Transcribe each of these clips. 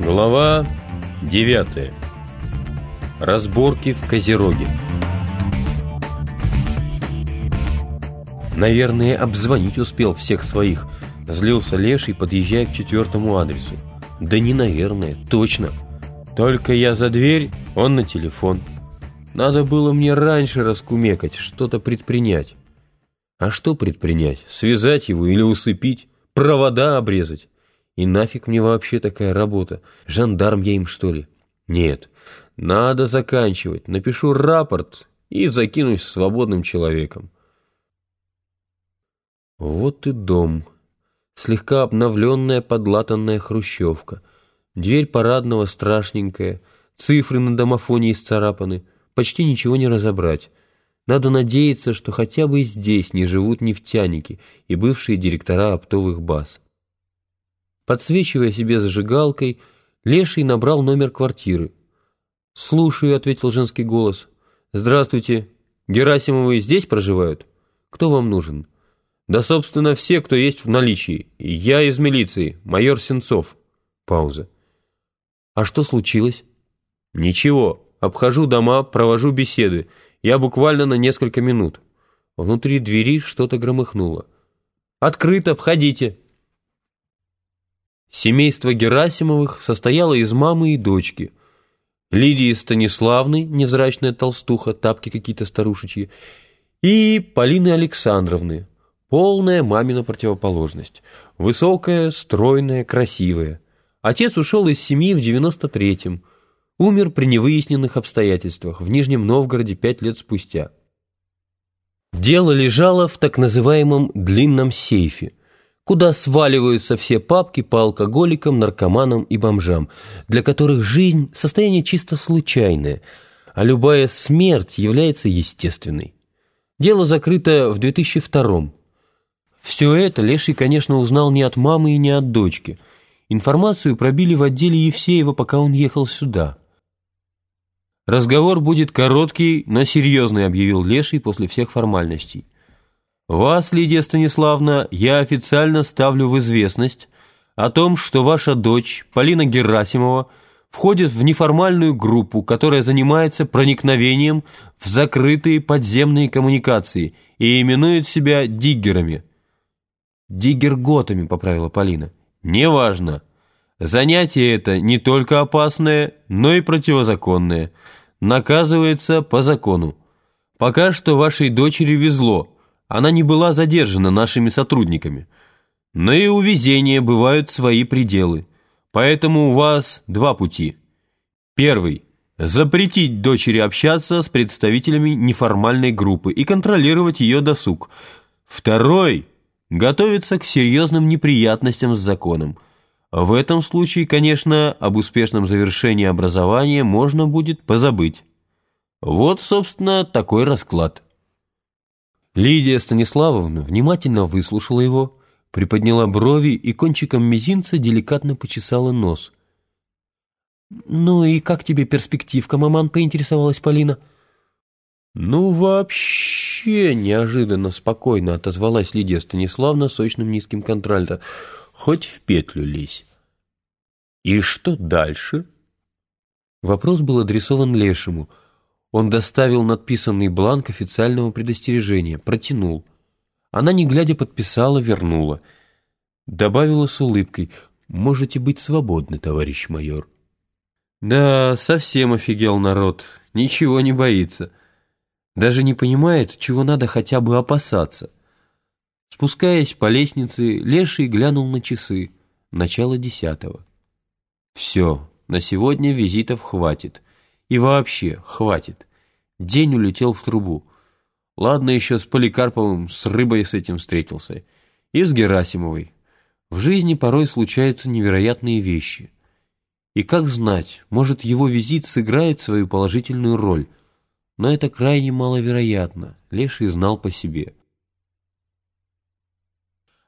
Глава 9. Разборки в Козероге. Наверное, обзвонить успел всех своих. Злился Леший, подъезжая к четвертому адресу. Да не наверное, точно. Только я за дверь, он на телефон. Надо было мне раньше раскумекать, что-то предпринять. А что предпринять? Связать его или усыпить? Провода обрезать? И нафиг мне вообще такая работа? Жандарм я им, что ли? Нет, надо заканчивать. Напишу рапорт и закинусь свободным человеком. Вот и дом. Слегка обновленная подлатанная хрущевка. Дверь парадного страшненькая. Цифры на домофоне исцарапаны. Почти ничего не разобрать. Надо надеяться, что хотя бы здесь не живут нефтяники и бывшие директора оптовых баз. Подсвечивая себе зажигалкой, Леший набрал номер квартиры. «Слушаю», — ответил женский голос. «Здравствуйте. Герасимовы здесь проживают? Кто вам нужен?» «Да, собственно, все, кто есть в наличии. Я из милиции, майор Сенцов». Пауза. «А что случилось?» «Ничего. Обхожу дома, провожу беседы. Я буквально на несколько минут». Внутри двери что-то громыхнуло. «Открыто, входите!» Семейство Герасимовых состояло из мамы и дочки. Лидии Станиславны, невзрачная толстуха, тапки какие-то старушечьи, и Полины Александровны, полная мамина противоположность. Высокая, стройная, красивая. Отец ушел из семьи в 93-м. Умер при невыясненных обстоятельствах в Нижнем Новгороде пять лет спустя. Дело лежало в так называемом «длинном сейфе», куда сваливаются все папки по алкоголикам, наркоманам и бомжам, для которых жизнь – состояние чисто случайное, а любая смерть является естественной. Дело закрыто в 2002 -м. Все это Леший, конечно, узнал не от мамы и не от дочки. Информацию пробили в отделе Евсеева, пока он ехал сюда. «Разговор будет короткий, но серьезный», — объявил Леший после всех формальностей. Вас, Лидия Станиславна, я официально ставлю в известность о том, что ваша дочь, Полина Герасимова, входит в неформальную группу, которая занимается проникновением в закрытые подземные коммуникации и именует себя диггерами. «Диггерготами», — поправила Полина. «Неважно. Занятие это не только опасное, но и противозаконное. Наказывается по закону. Пока что вашей дочери везло» она не была задержана нашими сотрудниками. Но и у везения бывают свои пределы. Поэтому у вас два пути. Первый – запретить дочери общаться с представителями неформальной группы и контролировать ее досуг. Второй – готовиться к серьезным неприятностям с законом. В этом случае, конечно, об успешном завершении образования можно будет позабыть. Вот, собственно, такой расклад. Лидия Станиславовна внимательно выслушала его, приподняла брови и кончиком мизинца деликатно почесала нос. «Ну и как тебе перспективка, маман?» — поинтересовалась Полина. «Ну, вообще неожиданно спокойно отозвалась Лидия Станиславна сочным низким контральто. Хоть в петлю лезь». «И что дальше?» Вопрос был адресован Лешему — он доставил надписанный бланк официального предостережения, протянул. Она, не глядя, подписала, вернула. Добавила с улыбкой, «Можете быть свободны, товарищ майор». Да, совсем офигел народ, ничего не боится. Даже не понимает, чего надо хотя бы опасаться. Спускаясь по лестнице, Леший глянул на часы. Начало десятого. Все, на сегодня визитов хватит. И вообще, хватит. День улетел в трубу. Ладно еще с Поликарповым, с рыбой с этим встретился. И с Герасимовой. В жизни порой случаются невероятные вещи. И как знать, может, его визит сыграет свою положительную роль. Но это крайне маловероятно, Леший знал по себе.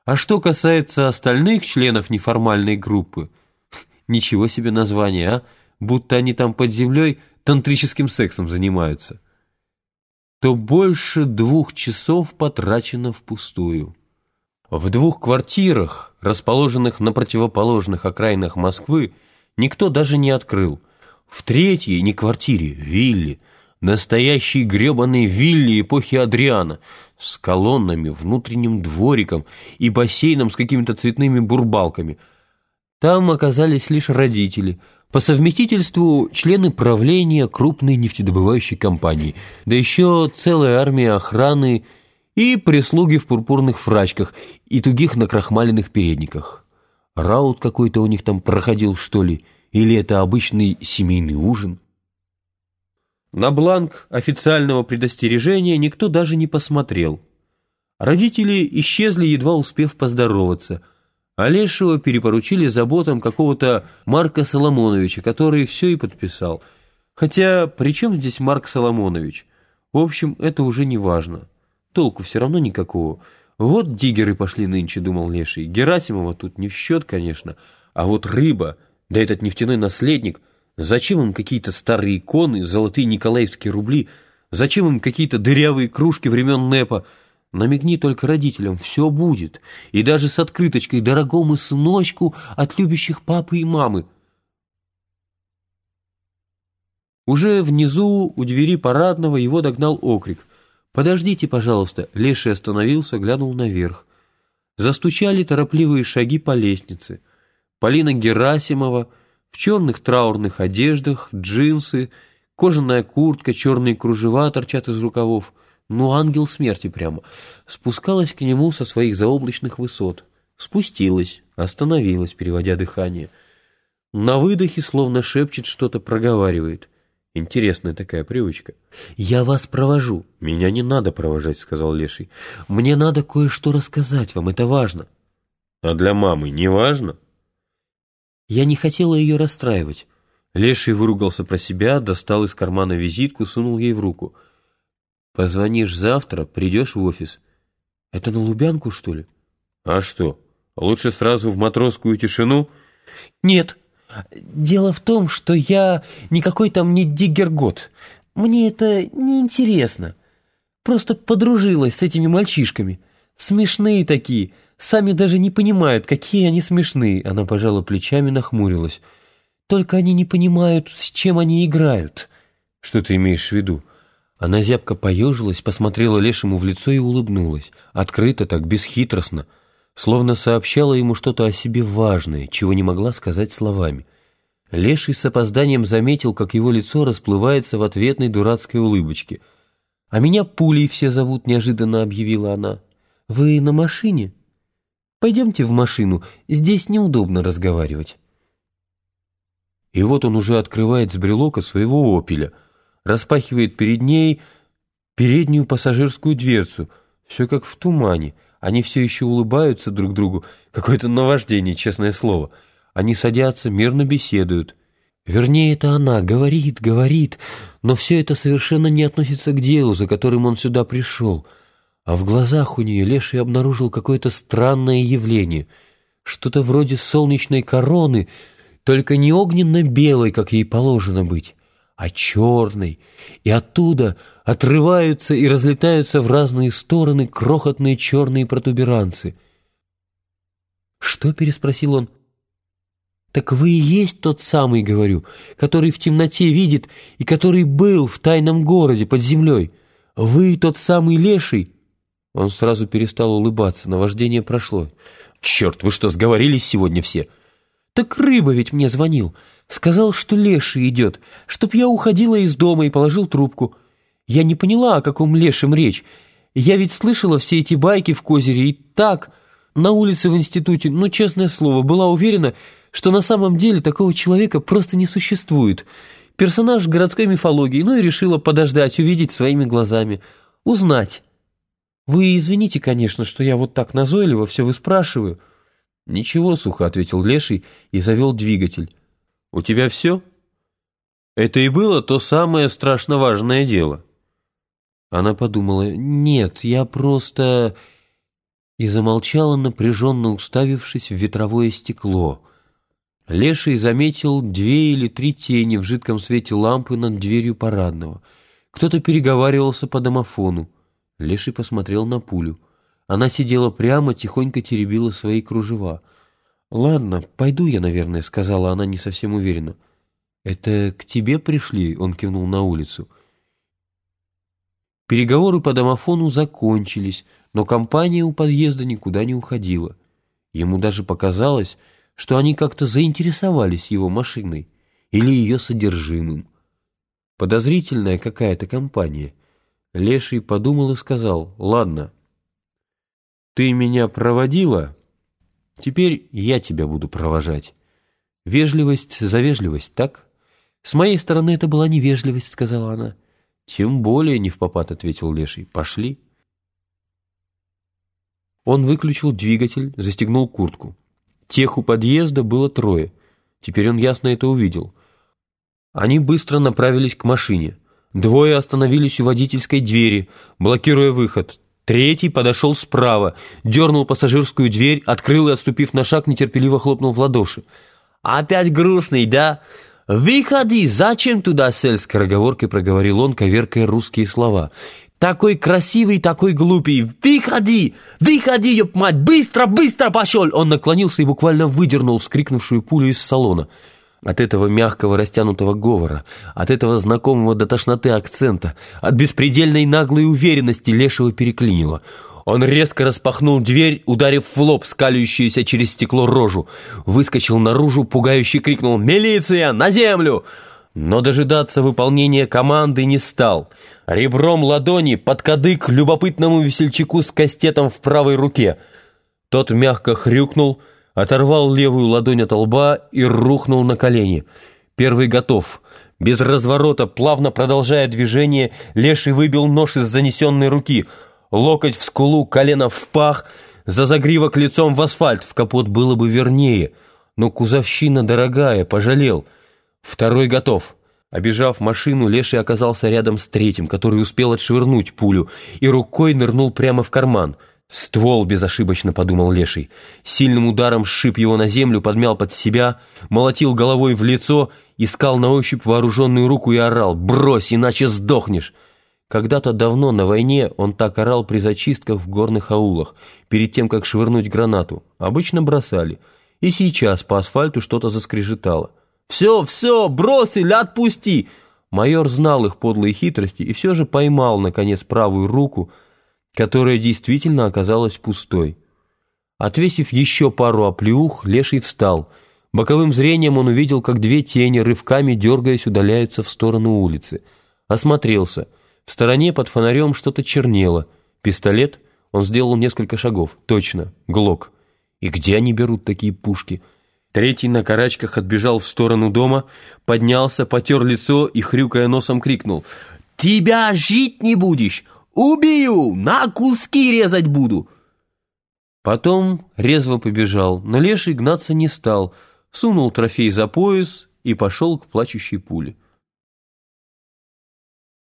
А что касается остальных членов неформальной группы, ничего себе название, а? Будто они там под землей тантрическим сексом занимаются. То больше двух часов потрачено впустую. В двух квартирах, расположенных на противоположных окраинах Москвы, никто даже не открыл. В третьей, не квартире, вилле, настоящей гребаной вилле эпохи Адриана, с колоннами, внутренним двориком и бассейном с какими-то цветными бурбалками. Там оказались лишь родители, по совместительству члены правления крупной нефтедобывающей компании, да еще целая армия охраны и прислуги в пурпурных фрачках и тугих накрахмаленных передниках. Раут какой-то у них там проходил, что ли, или это обычный семейный ужин? На бланк официального предостережения никто даже не посмотрел. Родители исчезли, едва успев поздороваться, а Лешего перепоручили заботам какого-то Марка Соломоновича, который все и подписал. Хотя при чем здесь Марк Соломонович? В общем, это уже не важно. Толку все равно никакого. Вот диггеры пошли нынче, думал Леший. Герасимова тут не в счет, конечно. А вот рыба, да этот нефтяной наследник, зачем им какие-то старые иконы, золотые николаевские рубли, зачем им какие-то дырявые кружки времен НЭПа? Намекни только родителям, все будет. И даже с открыточкой «Дорогому сыночку» от любящих папы и мамы. Уже внизу, у двери парадного, его догнал окрик. «Подождите, пожалуйста!» Леший остановился, глянул наверх. Застучали торопливые шаги по лестнице. Полина Герасимова в черных траурных одеждах, джинсы, кожаная куртка, черные кружева торчат из рукавов. Ну, ангел смерти прямо. Спускалась к нему со своих заоблачных высот. Спустилась, остановилась, переводя дыхание. На выдохе словно шепчет что-то, проговаривает. Интересная такая привычка. «Я вас провожу». «Меня не надо провожать», — сказал Леший. «Мне надо кое-что рассказать вам, это важно». «А для мамы не важно?» Я не хотела ее расстраивать. Леший выругался про себя, достал из кармана визитку, сунул ей в руку. «Позвонишь завтра, придешь в офис». «Это на Лубянку, что ли?» «А что, лучше сразу в матросскую тишину?» «Нет, Дело в том, что я никакой там не диггергот. Мне это не интересно. Просто подружилась с этими мальчишками. Смешные такие. Сами даже не понимают, какие они смешные. Она пожала плечами, нахмурилась. Только они не понимают, с чем они играют. Что ты имеешь в виду? Она зябко поежилась, посмотрела Лешему в лицо и улыбнулась. Открыто так, бесхитростно словно сообщала ему что-то о себе важное, чего не могла сказать словами. Леший с опозданием заметил, как его лицо расплывается в ответной дурацкой улыбочке. «А меня пулей все зовут», — неожиданно объявила она. «Вы на машине?» «Пойдемте в машину, здесь неудобно разговаривать». И вот он уже открывает с брелока своего «Опеля», распахивает перед ней переднюю пассажирскую дверцу, все как в тумане — они все еще улыбаются друг другу. Какое-то наваждение, честное слово. Они садятся, мирно беседуют. Вернее, это она говорит, говорит, но все это совершенно не относится к делу, за которым он сюда пришел. А в глазах у нее Леший обнаружил какое-то странное явление. Что-то вроде солнечной короны, только не огненно-белой, как ей положено быть, а черный, и оттуда отрываются и разлетаются в разные стороны крохотные черные протуберанцы. «Что?» — переспросил он. «Так вы и есть тот самый, — говорю, — который в темноте видит и который был в тайном городе под землей. Вы тот самый леший?» Он сразу перестал улыбаться, наваждение прошло. «Черт, вы что, сговорились сегодня все?» «Так рыба ведь мне звонил. Сказал, что леший идет, чтоб я уходила из дома и положил трубку. Я не поняла, о каком лешем речь. Я ведь слышала все эти байки в Козере и так, на улице в институте, ну, честное слово, была уверена, что на самом деле такого человека просто не существует. Персонаж городской мифологии, ну и решила подождать, увидеть своими глазами, узнать. Вы извините, конечно, что я вот так назойливо все выспрашиваю. Ничего, сухо ответил Леший и завел двигатель. «У тебя все?» «Это и было то самое страшно важное дело». Она подумала, «Нет, я просто...» И замолчала, напряженно уставившись в ветровое стекло. Леший заметил две или три тени в жидком свете лампы над дверью парадного. Кто-то переговаривался по домофону. Леший посмотрел на пулю. Она сидела прямо, тихонько теребила свои кружева. «Ладно, пойду я, наверное», — сказала она не совсем уверенно. «Это к тебе пришли?» — он кивнул на улицу. Переговоры по домофону закончились, но компания у подъезда никуда не уходила. Ему даже показалось, что они как-то заинтересовались его машиной или ее содержимым. Подозрительная какая-то компания. Леший подумал и сказал, «Ладно, ты меня проводила, теперь я тебя буду провожать. Вежливость за вежливость, так?» «С моей стороны это была невежливость», — сказала она. «Тем более не в попад», — ответил Леший. «Пошли». Он выключил двигатель, застегнул куртку. Тех у подъезда было трое. Теперь он ясно это увидел. Они быстро направились к машине. Двое остановились у водительской двери, блокируя выход. Третий подошел справа, дернул пассажирскую дверь, открыл и, отступив на шаг, нетерпеливо хлопнул в ладоши. «Опять грустный, да? Выходи, зачем туда сель?» скороговоркой проговорил он, коверкая русские слова. «Такой красивый, такой глупый! Выходи! Выходи, ёб мать! Быстро, быстро пошел!» Он наклонился и буквально выдернул вскрикнувшую пулю из салона. От этого мягкого растянутого говора, от этого знакомого до тошноты акцента, от беспредельной наглой уверенности Лешего переклинило. Он резко распахнул дверь, ударив в лоб скалющуюся через стекло рожу. Выскочил наружу, пугающе крикнул «Милиция! На землю!» Но дожидаться выполнения команды не стал. Ребром ладони под кадык любопытному весельчаку с кастетом в правой руке. Тот мягко хрюкнул, оторвал левую ладонь от лба и рухнул на колени. Первый готов. Без разворота, плавно продолжая движение, Леший выбил нож из занесенной руки. Локоть в скулу, колено в пах, за загривок лицом в асфальт. В капот было бы вернее. Но кузовщина дорогая, пожалел. Второй готов. Обежав машину, Леший оказался рядом с третьим, который успел отшвырнуть пулю, и рукой нырнул прямо в карман — «Ствол!» — безошибочно подумал Леший. Сильным ударом сшиб его на землю, подмял под себя, молотил головой в лицо, искал на ощупь вооруженную руку и орал «Брось, иначе сдохнешь!» Когда-то давно на войне он так орал при зачистках в горных аулах, перед тем, как швырнуть гранату. Обычно бросали. И сейчас по асфальту что-то заскрежетало. «Все, все, бросили, отпусти!» Майор знал их подлые хитрости и все же поймал, наконец, правую руку, которая действительно оказалась пустой. Отвесив еще пару оплеух, Леший встал. Боковым зрением он увидел, как две тени, рывками дергаясь, удаляются в сторону улицы. Осмотрелся. В стороне под фонарем что-то чернело. Пистолет? Он сделал несколько шагов. Точно. Глок. И где они берут такие пушки? Третий на карачках отбежал в сторону дома, поднялся, потер лицо и, хрюкая носом, крикнул «Тебя жить не будешь! «Убью! На куски резать буду!» Потом резво побежал, но леший гнаться не стал, сунул трофей за пояс и пошел к плачущей пуле.